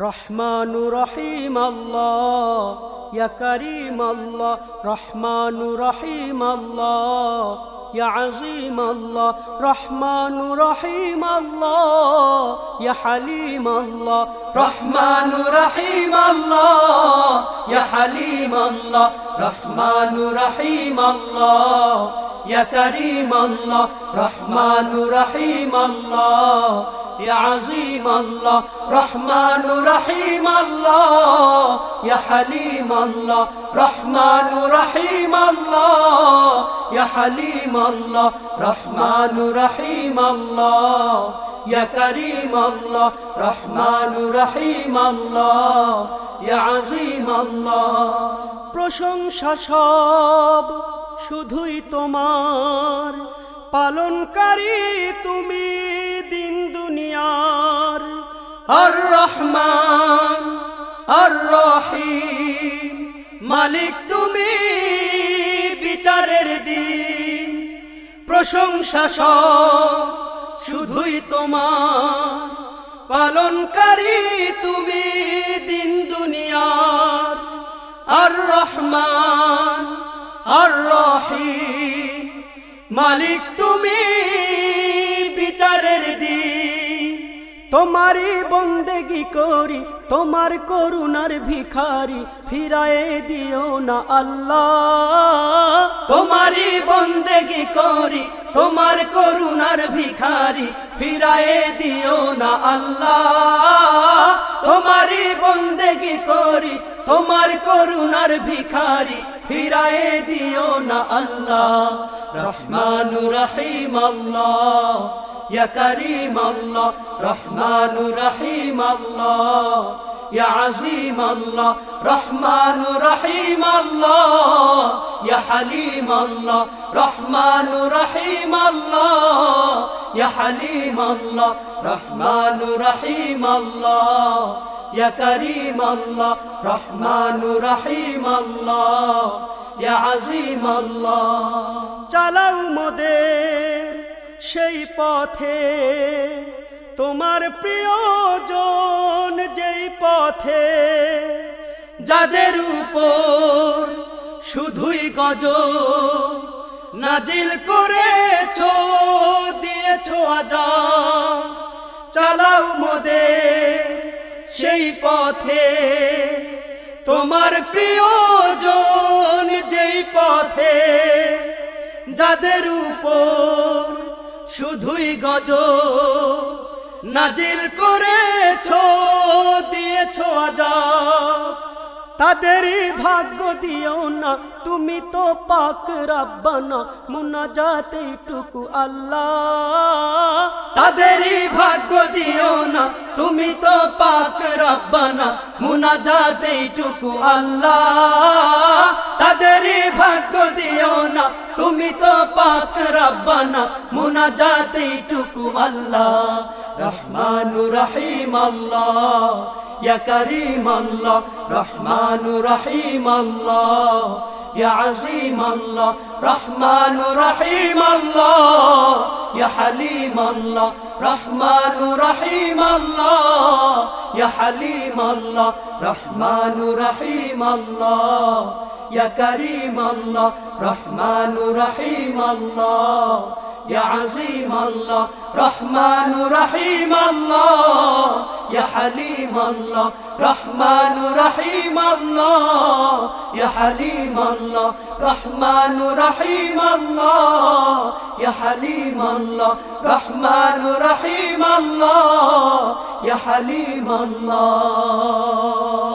রহমান রহিম আল্লাহ ইয়া করিম আল্লাহ রহমান রহিম আল্লাহ ইয়া আজিম আল্লাহ রহমান রহিম আল্লাহ ইয়া হালিম আল্লাহ রহমান রহিম আল্লাহ ইয়া হালিম আল্লাহ রহমান রহিম আল্লাহ ইয়া করিম আল্লাহ রহমান রহিম আল্লাহ يا عظيم الله رحمن رحيم الله يا حليم الله رحمن رحيم الله يا حليم الله رحمن رحيم الله يا كريم الله رحمن رحيم الله يا عظيم الله প্রশংসা সব শুধুই তোমার পালনকারী তুমি দিন দুনিয়ার আর রহমান আর রহিম মালিক তুমি, বিচারের দিন, প্রশংসা শুধুই তোমার, পালনকারী তুমি দিন দুনিয়ার আর রহমান আর রহিম মালিক তুমি তোমারই বন্দেগি করি, তোমার করুণার ভিখারি ফিরায়ে দিও না আল্লাহ। তোমারই বন্দেগি করি, তোমার করুণার ভিখারি ফিরায়ে দিও না আল্লাহ। তোমারই বন্দেগি করি, তোমার করুণার ভিখারি ফিরায়ে দিও না আল্লাহ। রহমান রহিম আল্লাহ। ইয়া করিম আল্লাহ রহমান রহিম আল্লাহ يا عظيم الله رحمن رحيم الله يا حليم الله رحمن رحيم الله يا حليم الله رحمن رحيم الله يا كريم الله رحمن رحيم الله يا عظيم الله চালাও মোদের সেই পথে তোমার প্রিয়জন যেই পথে, যাদের উপর শুধুই গজ নাজিল করেছ, দিয়েছ আজা চালাও মোদের সেই পথে। তোমার প্রিয়জন যেই পথে, যাদের উপর শুধুই গজ নাজিল করেছ, দিয়েছ আজাব। তাদেরই ভাগ্য দিও না, তুমি তো পাক রাব্বানা, মুনাজাত এইটুকু আল্লাহ। তাদেরই ভাগ্য দিও না, তুমি তো পাক রাব্বানা, মুনাজাত এইটুকু আল্লাহ। তাদেরই ভাগ্য দিও না তুমি তো পাক রব্বানা মুনাজাতে টুকু আল্লাহ। রহমানু রহিম আল্লাহ, ইয়া করিম আল্লাহ, রহমানু রহিম আল্লাহ, ইয়া আজিম আল্লাহ, রহমানু রহিম আল্লাহ, ইয়া হালিম আল্লাহ, রহমানু রহিম আল্লাহ, ইয়া হালিম আল্লাহ, রহমানু রহিম আল্লাহ। يا كريم الله رحمن رحيم الله. يا عظيم الله رحمن رحيم الله. يا حليم الله رحمن رحيم الله. يا حليم الله رحمن رحيم الله. يا حليم الله رحمن رحيم الله. يا حليم الله.